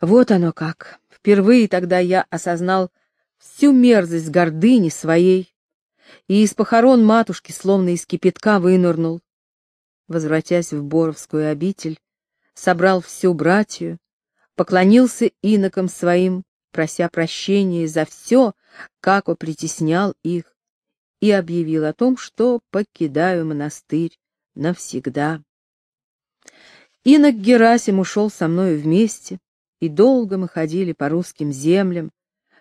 Вот оно как. Впервые тогда я осознал всю мерзость гордыни своей и из похорон матушки словно из кипятка вынырнул. Возвратясь в Боровскую обитель, собрал всю братью, поклонился инокам своим, прося прощения за все, как он притеснял их, и объявил о том, что покидаю монастырь навсегда. Инок Герасим ушел со мною вместе, и долго мы ходили по русским землям,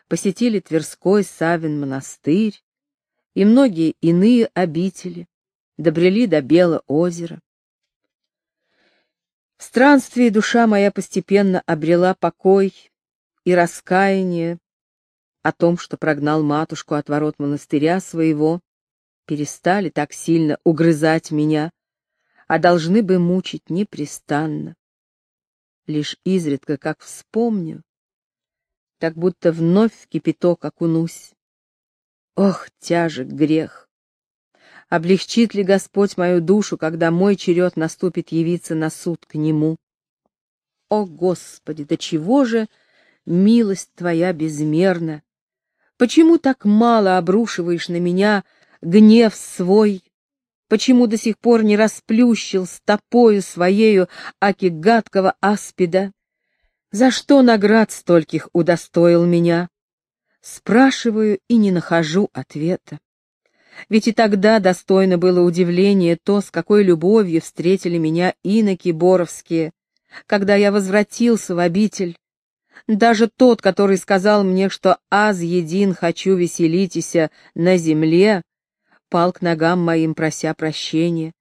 посетили Тверской Савин монастырь и многие иные обители, добрели до Белого озера. В странстве душа моя постепенно обрела покой и раскаяние о том, что прогнал матушку от ворот монастыря своего, перестали так сильно угрызать меня, а должны бы мучить непрестанно. Лишь изредка, как вспомню, так будто вновь в кипяток окунусь. Ох, тяжек грех! Облегчит ли Господь мою душу, когда мой черед наступит явиться на суд к Нему? О, Господи, до чего же милость Твоя безмерна! Почему так мало обрушиваешь на меня гнев свой Почему до сих пор не расплющил стопою своею аки гадкого аспида? За что наград стольких удостоил меня? Спрашиваю и не нахожу ответа. Ведь и тогда достойно было удивления то, с какой любовью встретили меня иноки боровские, когда я возвратился в обитель. Даже тот, который сказал мне, что аз един хочу веселитеся на земле, пал к ногам моим, прося прощения.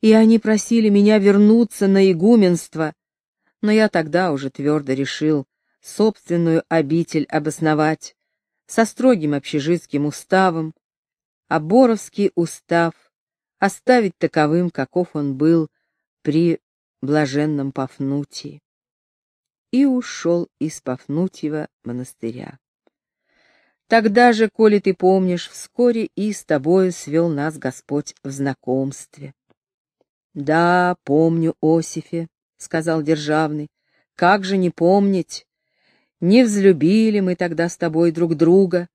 И они просили меня вернуться на игуменство, но я тогда уже твердо решил собственную обитель обосновать со строгим общежитским уставом, а Боровский устав оставить таковым, каков он был при блаженном Пафнутии. И ушел из Пафнутьева монастыря. Тогда же, коли ты помнишь, вскоре и с тобою свел нас Господь в знакомстве. — Да, помню, Осифе, — сказал Державный, — как же не помнить? Не взлюбили мы тогда с тобой друг друга.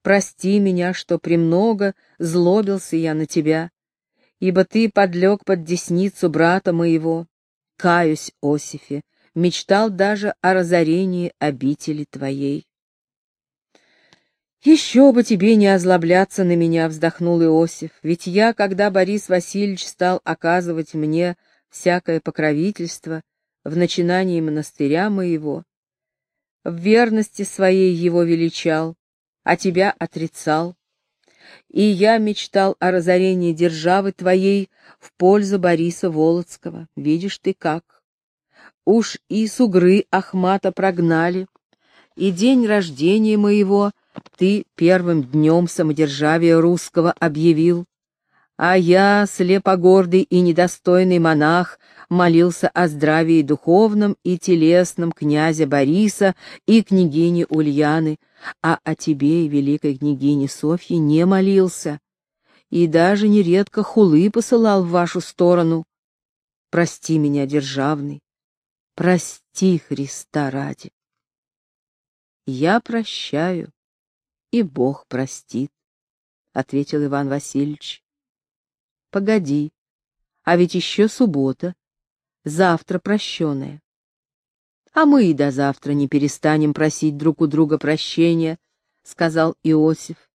Прости меня, что премного злобился я на тебя, ибо ты подлег под десницу брата моего. Каюсь, Осифе, мечтал даже о разорении обители твоей. «Еще бы тебе не озлобляться на меня», — вздохнул Иосиф, «ведь я, когда Борис Васильевич стал оказывать мне всякое покровительство в начинании монастыря моего, в верности своей его величал, а тебя отрицал, и я мечтал о разорении державы твоей в пользу Бориса Володского. Видишь ты как. Уж и сугры Ахмата прогнали, и день рождения моего ты первым днем самодержавия русского объявил, а я, слепогордый и недостойный монах, молился о здравии духовном и телесном князя Бориса и княгини Ульяны, а о тебе и великой княгине Софье не молился, и даже нередко хулы посылал в вашу сторону. Прости меня, державный, прости Христа ради. Я прощаю, и Бог простит, — ответил Иван Васильевич. — Погоди, а ведь еще суббота, завтра прощенная. А мы и до завтра не перестанем просить друг у друга прощения, — сказал Иосиф.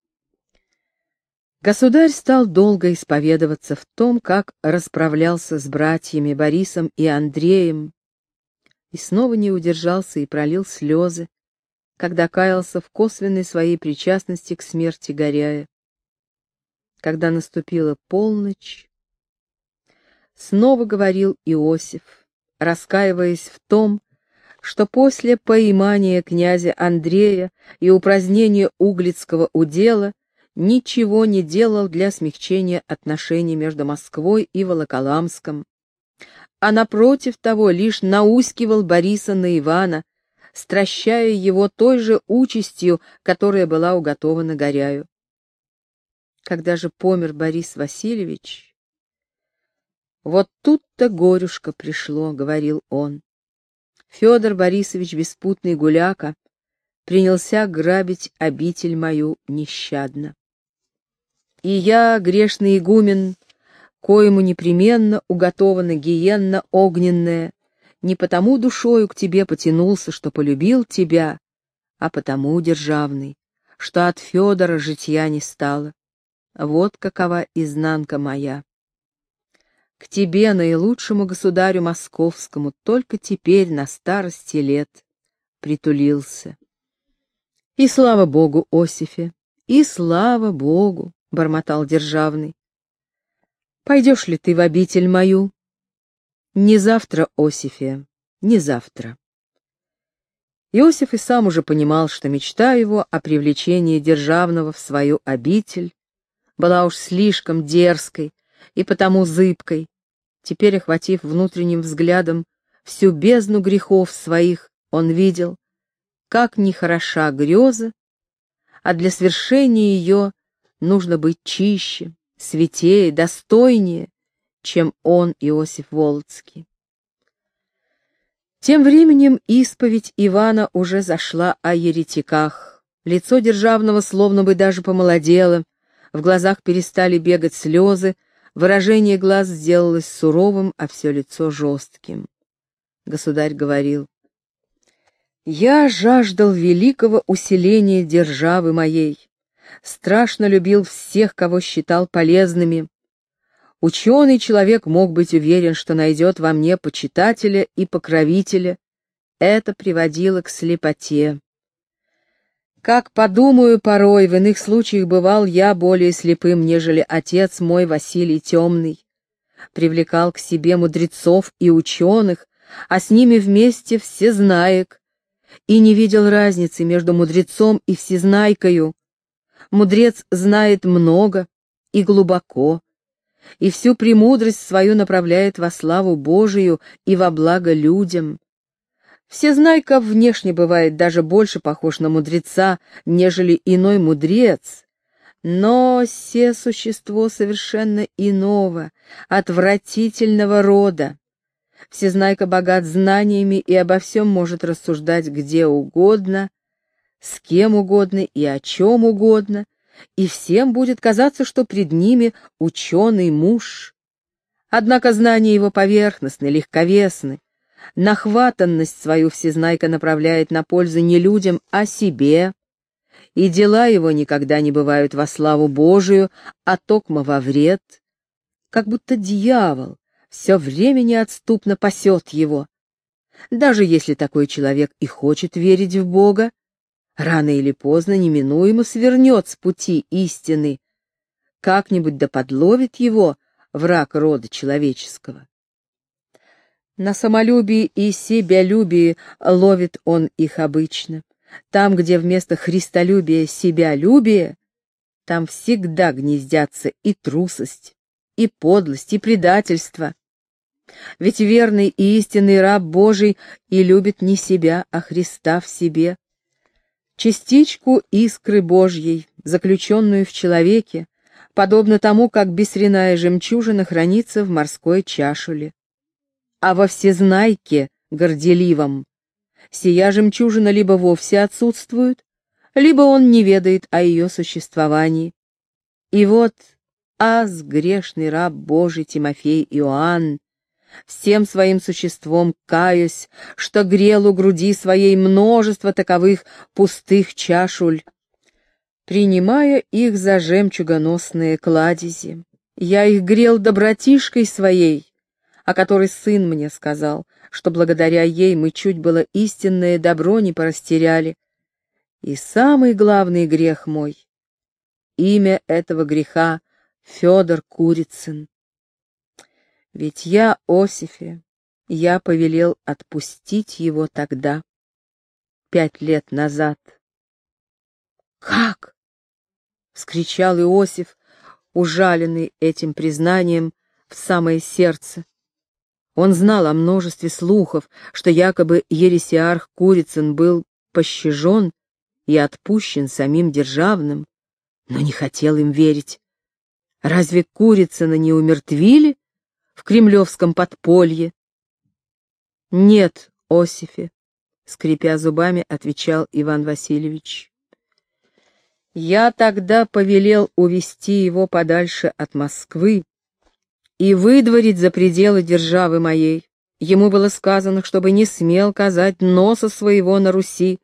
Государь стал долго исповедоваться в том, как расправлялся с братьями Борисом и Андреем, и снова не удержался и пролил слезы, когда каялся в косвенной своей причастности к смерти Горяя. Когда наступила полночь, снова говорил Иосиф, раскаиваясь в том, что после поимания князя Андрея и упразднения Углицкого удела ничего не делал для смягчения отношений между Москвой и Волоколамском, а напротив того лишь наускивал Бориса на Ивана, стращая его той же участью, которая была уготована Горяю. Когда же помер Борис Васильевич, «Вот тут-то горюшка пришло», — говорил он. Федор Борисович Беспутный Гуляка принялся грабить обитель мою нещадно. И я, грешный игумен, коему непременно уготована гиенна огненная, не потому душою к тебе потянулся, что полюбил тебя, а потому, державный, что от Федора житья не стало. Вот какова изнанка моя. К тебе, наилучшему государю московскому, только теперь на старости лет притулился. И слава богу, Осифе, и слава богу, — бормотал державный. Пойдешь ли ты в обитель мою? Не завтра, Осифе, не завтра. Иосиф и сам уже понимал, что мечта его о привлечении державного в свою обитель была уж слишком дерзкой и потому зыбкой. Теперь, охватив внутренним взглядом всю бездну грехов своих, он видел, как нехороша греза, а для свершения ее нужно быть чище, святее, достойнее, чем он, Иосиф Волоцкий. Тем временем исповедь Ивана уже зашла о еретиках. Лицо державного словно бы даже помолодело, в глазах перестали бегать слезы, выражение глаз сделалось суровым, а все лицо жестким. Государь говорил, «Я жаждал великого усиления державы моей, страшно любил всех, кого считал полезными. Ученый человек мог быть уверен, что найдет во мне почитателя и покровителя. Это приводило к слепоте. Как подумаю порой, в иных случаях бывал я более слепым, нежели отец мой Василий Темный. Привлекал к себе мудрецов и ученых, а с ними вместе всезнаек, и не видел разницы между мудрецом и всезнайкою. Мудрец знает много и глубоко, и всю премудрость свою направляет во славу Божию и во благо людям. Всезнайка внешне бывает даже больше похож на мудреца, нежели иной мудрец, но все существо совершенно иного, отвратительного рода. Всезнайка богат знаниями и обо всем может рассуждать где угодно, с кем угодно и о чем угодно, и всем будет казаться, что пред ними ученый муж. Однако знания его поверхностны, легковесны, нахватанность свою всезнайка направляет на пользу не людям, а себе, и дела его никогда не бывают во славу Божию, а токмо во вред, как будто дьявол все время неотступно пасет его. Даже если такой человек и хочет верить в Бога, рано или поздно неминуемо свернет с пути истины, как-нибудь да подловит его враг рода человеческого. На самолюбии и себялюбии ловит он их обычно. Там, где вместо христолюбия себялюбие, там всегда гнездятся и трусость, и подлость, и предательство. Ведь верный и истинный раб Божий и любит не себя, а Христа в себе. Частичку искры Божьей, заключенную в человеке, подобно тому, как бисерная жемчужина хранится в морской чашуле а во всезнайке горделивом. Сия жемчужина либо вовсе отсутствует, либо он не ведает о ее существовании. И вот аз, грешный раб Божий Тимофей Иоанн, всем своим существом каюсь, что грел у груди своей множество таковых пустых чашуль, принимая их за жемчугоносные кладези. Я их грел добротишкой своей, о которой сын мне сказал, что благодаря ей мы чуть было истинное добро не порастеряли. И самый главный грех мой — имя этого греха — Федор Курицын. Ведь я, Осифе, я повелел отпустить его тогда, пять лет назад. «Как?» — вскричал Иосиф, ужаленный этим признанием в самое сердце. Он знал о множестве слухов, что якобы ересиарх Курицын был пощажен и отпущен самим державным, но не хотел им верить. Разве Курицына не умертвили в кремлевском подполье? Нет, Осифе, скрипя зубами, отвечал Иван Васильевич. Я тогда повелел увести его подальше от Москвы и выдворить за пределы державы моей. Ему было сказано, чтобы не смел казать носа своего на Руси,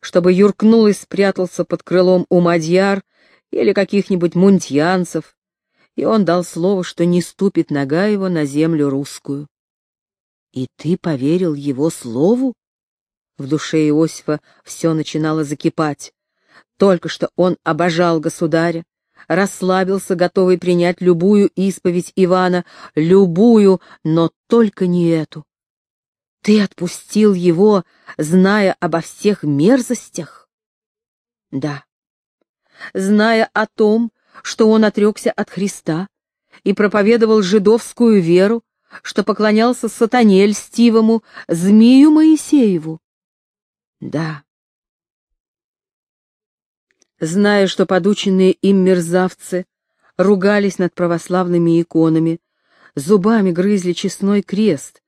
чтобы юркнул и спрятался под крылом у мадьяр или каких-нибудь мунтьянцев, и он дал слово, что не ступит нога его на землю русскую. И ты поверил его слову? В душе Иосифа все начинало закипать. Только что он обожал государя, расслабился, готовый принять любую исповедь Ивана, любую, но только не эту. Ты отпустил его, зная обо всех мерзостях? Да. Зная о том, что он отрекся от Христа и проповедовал жидовскую веру, что поклонялся сатане льстивому, змею Моисееву. Да. Зная, что подученные им мерзавцы ругались над православными иконами, зубами грызли честной крест,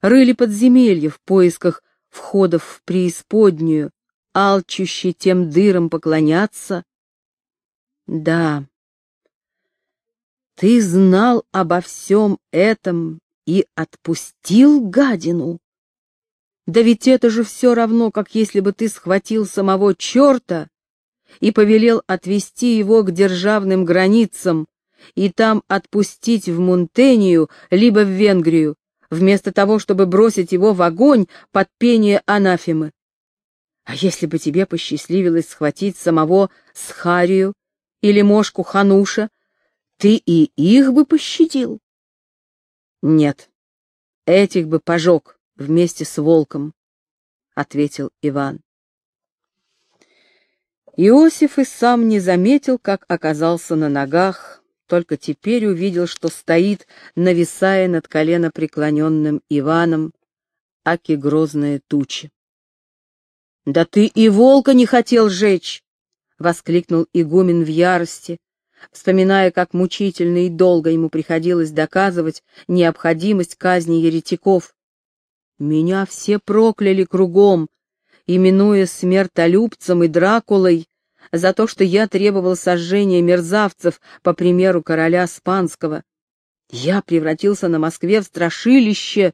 рыли подземелья в поисках входов в преисподнюю, алчущий тем дырам поклоняться. Да, ты знал обо всем этом и отпустил гадину. Да ведь это же все равно, как если бы ты схватил самого черта и повелел отвести его к державным границам и там отпустить в Мунтению либо в Венгрию, вместо того, чтобы бросить его в огонь под пение анафемы. А если бы тебе посчастливилось схватить самого Схарию или мошку Хануша, ты и их бы пощадил? Нет, этих бы пожег вместе с волком, — ответил Иван. Иосиф и сам не заметил, как оказался на ногах, только теперь увидел, что стоит, нависая над колено преклоненным Иваном, аки грозная туча. «Да ты и волка не хотел жечь!» — воскликнул игумен в ярости, вспоминая, как мучительно и долго ему приходилось доказывать необходимость казни еретиков. «Меня все прокляли кругом, именуя смертолюбцем и Дракулой, за то, что я требовал сожжения мерзавцев по примеру короля Спанского. Я превратился на Москве в страшилище.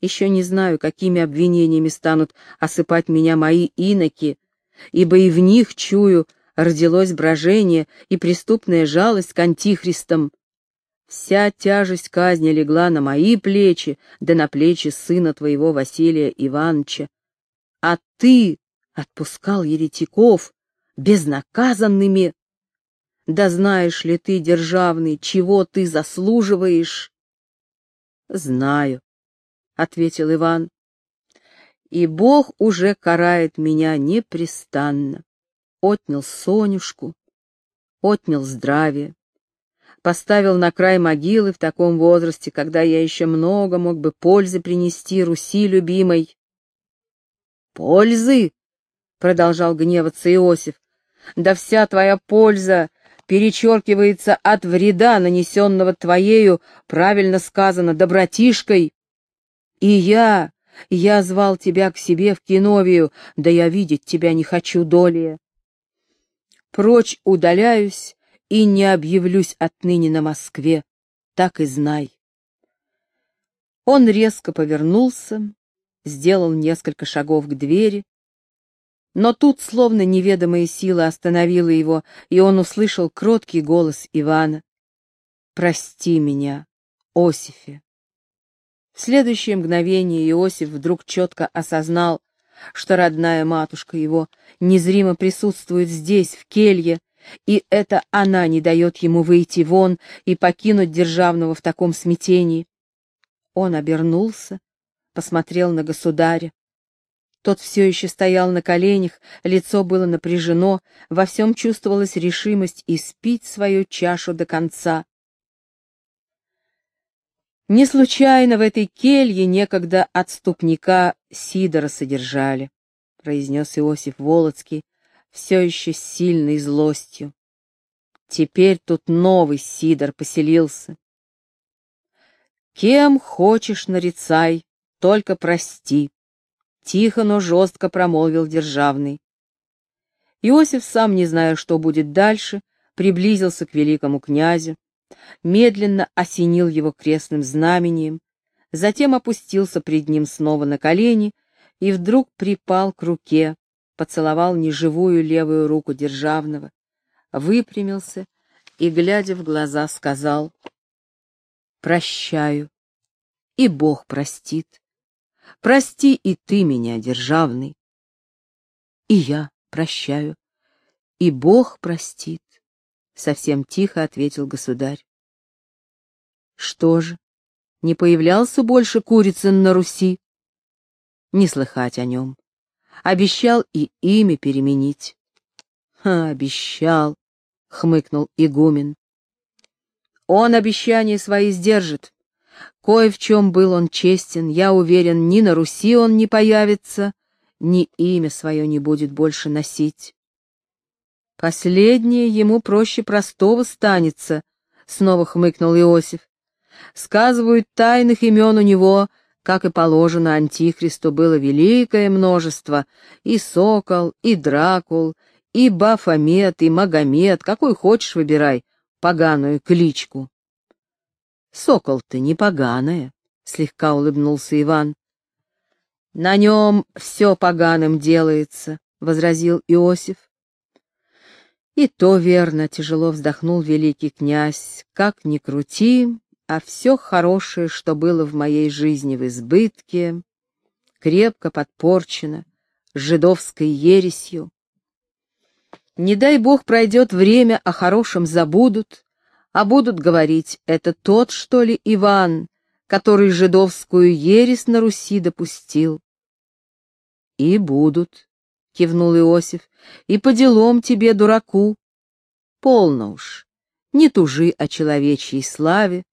Еще не знаю, какими обвинениями станут осыпать меня мои иноки, ибо и в них, чую, родилось брожение и преступная жалость к антихристам. Вся тяжесть казни легла на мои плечи, да на плечи сына твоего Василия Ивановича. А ты отпускал еретиков, безнаказанными. Да знаешь ли ты, державный, чего ты заслуживаешь? Знаю, — ответил Иван, — и Бог уже карает меня непрестанно. Отнял Сонюшку, отнял здравие, поставил на край могилы в таком возрасте, когда я еще много мог бы пользы принести Руси любимой. «Пользы!» — продолжал гневаться Иосиф да вся твоя польза перечеркивается от вреда, нанесенного твоею, правильно сказано, добротишкой. И я, я звал тебя к себе в Киновию, да я видеть тебя не хочу долее. Прочь удаляюсь и не объявлюсь отныне на Москве, так и знай. Он резко повернулся, сделал несколько шагов к двери, но тут словно неведомая сила остановила его, и он услышал кроткий голос Ивана. «Прости меня, Осифе». В следующее мгновение Иосиф вдруг четко осознал, что родная матушка его незримо присутствует здесь, в келье, и это она не дает ему выйти вон и покинуть державного в таком смятении. Он обернулся, посмотрел на государя. Тот все еще стоял на коленях, лицо было напряжено, во всем чувствовалась решимость испить свою чашу до конца. Не случайно в этой келье некогда отступника Сидора содержали, произнес Иосиф Волоцкий, все еще с сильной злостью. Теперь тут новый Сидор поселился. Кем хочешь нарицай, только прости, Тихо, но жестко промолвил державный. Иосиф, сам не зная, что будет дальше, приблизился к великому князю, медленно осенил его крестным знамением, затем опустился пред ним снова на колени и вдруг припал к руке, поцеловал неживую левую руку державного, выпрямился и, глядя в глаза, сказал «Прощаю, и Бог простит. Прости и ты меня, державный. И я прощаю, и Бог простит, — совсем тихо ответил государь. Что же, не появлялся больше Курицын на Руси? Не слыхать о нем. Обещал и имя переменить. «Ха, обещал», — хмыкнул игумен. «Он обещания свои сдержит. Кое в чем был он честен, я уверен, ни на Руси он не появится, ни имя свое не будет больше носить. Последнее ему проще простого станется, — снова хмыкнул Иосиф. Сказывают, тайных имен у него, как и положено Антихристу, было великое множество, и Сокол, и Дракул, и Бафомет, и Магомед, какой хочешь выбирай, поганую кличку. Сокол-то не поганое, — слегка улыбнулся Иван. На нем все поганым делается, — возразил Иосиф. И то верно, тяжело вздохнул великий князь, как ни крути, а все хорошее, что было в моей жизни в избытке, крепко подпорчено жидовской ересью. Не дай бог пройдет время, о хорошем забудут, а будут говорить, это тот, что ли, Иван, который жидовскую ересь на Руси допустил. И будут, — кивнул Иосиф, — и по делам тебе, дураку. Полно уж, не тужи о человечьей славе,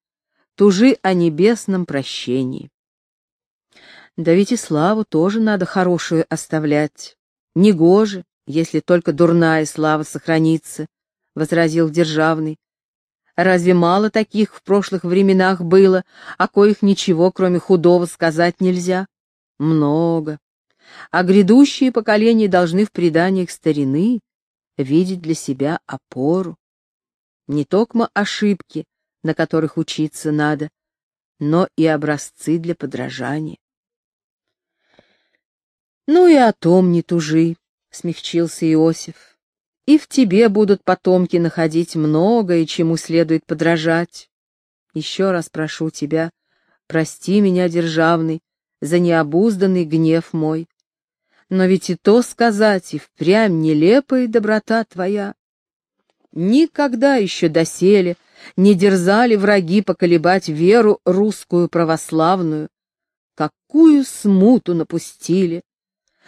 тужи о небесном прощении. Да ведь и славу тоже надо хорошую оставлять. Негоже, если только дурная слава сохранится, — возразил Державный. Разве мало таких в прошлых временах было, о коих ничего, кроме худого, сказать нельзя? Много. А грядущие поколения должны в преданиях старины видеть для себя опору. Не только ошибки, на которых учиться надо, но и образцы для подражания. «Ну и о том не тужи», — смягчился Иосиф и в тебе будут потомки находить многое, чему следует подражать. Еще раз прошу тебя, прости меня, державный, за необузданный гнев мой. Но ведь и то сказать, и впрямь нелепая доброта твоя. Никогда еще доселе не дерзали враги поколебать веру русскую православную. Какую смуту напустили!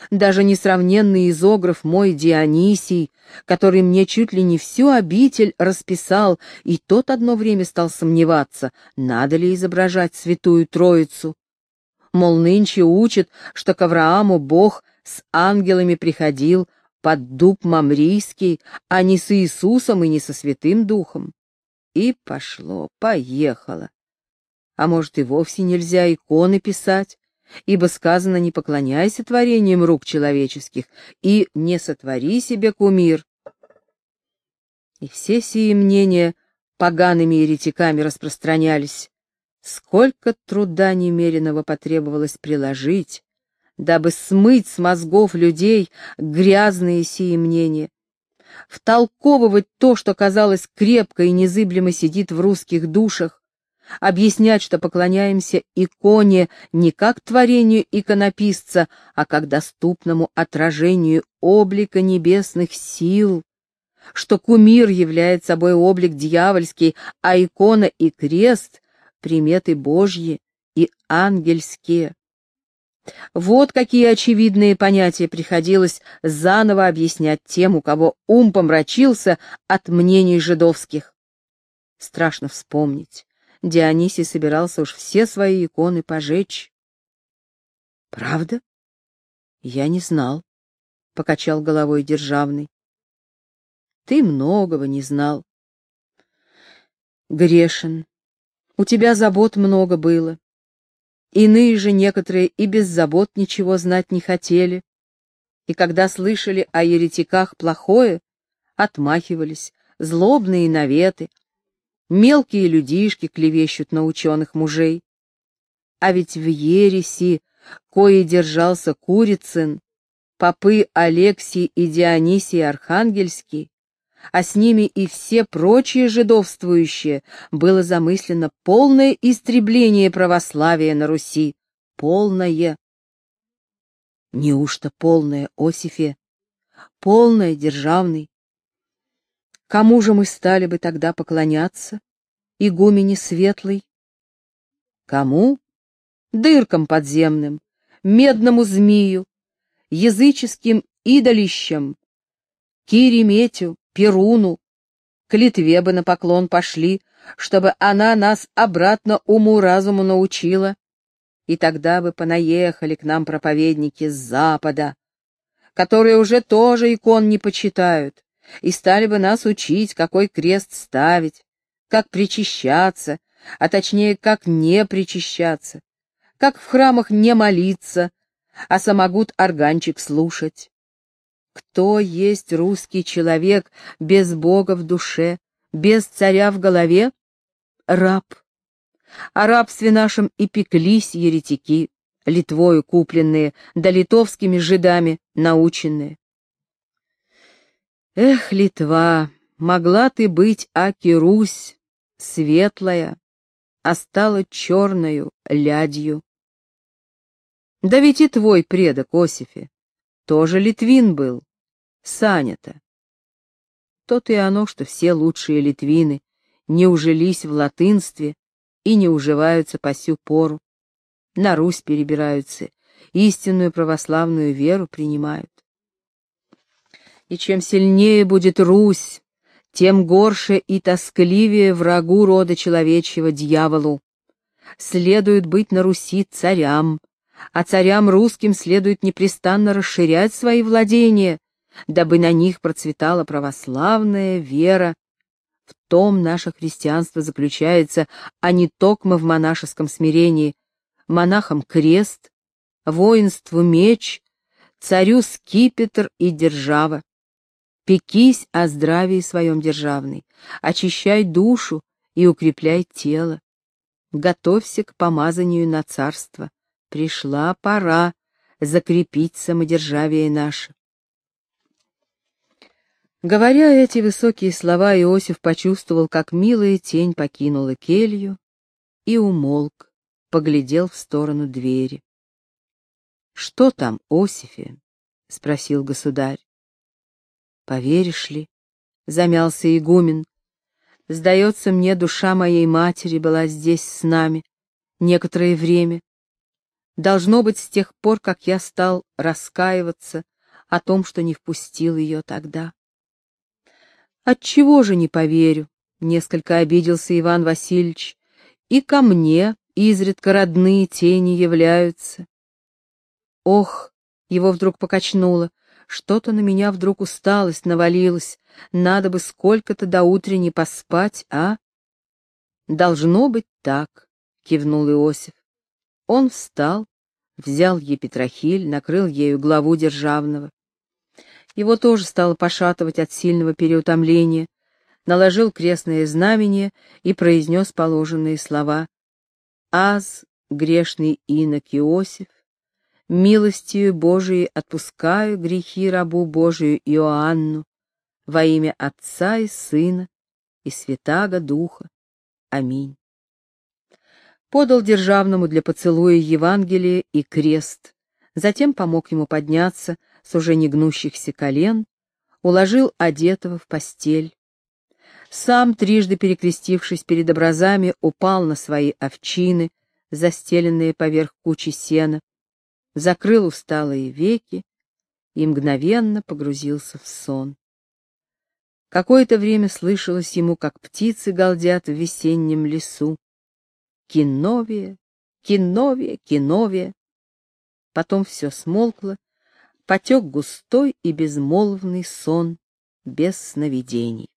даже несравненный изограф мой Дионисий, который мне чуть ли не всю обитель расписал, и тот одно время стал сомневаться, надо ли изображать святую Троицу. Мол, нынче учат, что к Аврааму Бог с ангелами приходил под дуб Мамрийский, а не с Иисусом и не со Святым Духом. И пошло, поехало. А может, и вовсе нельзя иконы писать? ибо сказано «не поклоняйся творениям рук человеческих» и «не сотвори себе кумир». И все сии мнения погаными еретиками распространялись. Сколько труда немеренного потребовалось приложить, дабы смыть с мозгов людей грязные сии мнения, втолковывать то, что, казалось, крепко и незыблемо сидит в русских душах, объяснять, что поклоняемся иконе не как творению иконописца, а как доступному отражению облика небесных сил, что кумир является собой облик дьявольский, а икона и крест — приметы Божьи и ангельские. Вот какие очевидные понятия приходилось заново объяснять тем, у кого ум помрачился от мнений жидовских. Страшно вспомнить, Дионисий собирался уж все свои иконы пожечь. — Правда? Я не знал, — покачал головой державный. — Ты многого не знал. Грешен. У тебя забот много было. Иные же некоторые и без забот ничего знать не хотели, и когда слышали о еретиках плохое, отмахивались, злобные наветы, мелкие людишки клевещут на ученых мужей. А ведь в ереси, кое держался Курицын, попы Алексий и Дионисий Архангельский, а с ними и все прочие жидовствующие, было замыслено полное истребление православия на Руси. Полное. Неужто полное, Осифе? Полное, державный. Кому же мы стали бы тогда поклоняться? Игумене светлый? Кому? Дыркам подземным, медному змею, языческим идолищам, Кириметю, Перуну, к Литве бы на поклон пошли, чтобы она нас обратно уму-разуму научила, и тогда бы понаехали к нам проповедники с запада, которые уже тоже икон не почитают, и стали бы нас учить, какой крест ставить, как причащаться, а точнее, как не причащаться, как в храмах не молиться, а самогут органчик слушать. Кто есть русский человек без Бога в душе, без царя в голове? Раб. О рабстве нашем и пеклись еретики, Литвою купленные, да литовскими жидами наученные. Эх, Литва, могла ты быть, Аки Русь, светлая, а стала черною лядью. Да ведь и твой предок, Осифе, тоже литвин был, Саня-то. То и оно, что все лучшие литвины не ужились в латынстве и не уживаются по сю пору, на Русь перебираются, истинную православную веру принимают. И чем сильнее будет Русь, тем горше и тоскливее врагу рода человечьего дьяволу. Следует быть на Руси царям, а царям русским следует непрестанно расширять свои владения, дабы на них процветала православная вера. В том наше христианство заключается, а не токмо в монашеском смирении. Монахам крест, воинству меч, царю скипетр и держава. Пекись о здравии своем державной, очищай душу и укрепляй тело. Готовься к помазанию на царство Пришла пора закрепить самодержавие наше. Говоря эти высокие слова, Иосиф почувствовал, как милая тень покинула келью и умолк, поглядел в сторону двери. — Что там, Осифе? — спросил государь. — Поверишь ли? — замялся игумен. — Сдается мне, душа моей матери была здесь с нами некоторое время, Должно быть, с тех пор, как я стал раскаиваться о том, что не впустил ее тогда. Отчего же не поверю? Несколько обиделся Иван Васильевич. И ко мне изредка родные тени являются. Ох, его вдруг покачнуло. Что-то на меня вдруг усталость навалилась. Надо бы сколько-то до утренней поспать, а? Должно быть так, кивнул Иосиф. Он встал, взял епитрахиль, накрыл ею главу державного. Его тоже стало пошатывать от сильного переутомления, наложил крестное знамение и произнес положенные слова. «Аз, грешный инок Иосиф, милостью Божией отпускаю грехи рабу Божию Иоанну во имя Отца и Сына и Святаго Духа. Аминь» подал державному для поцелуя Евангелие и крест, затем помог ему подняться с уже не гнущихся колен, уложил одетого в постель. Сам, трижды перекрестившись перед образами, упал на свои овчины, застеленные поверх кучи сена, закрыл усталые веки и мгновенно погрузился в сон. Какое-то время слышалось ему, как птицы галдят в весеннем лесу, Киновия, Киновия, Киновия. Потом все смолкло, потек густой и безмолвный сон без сновидений.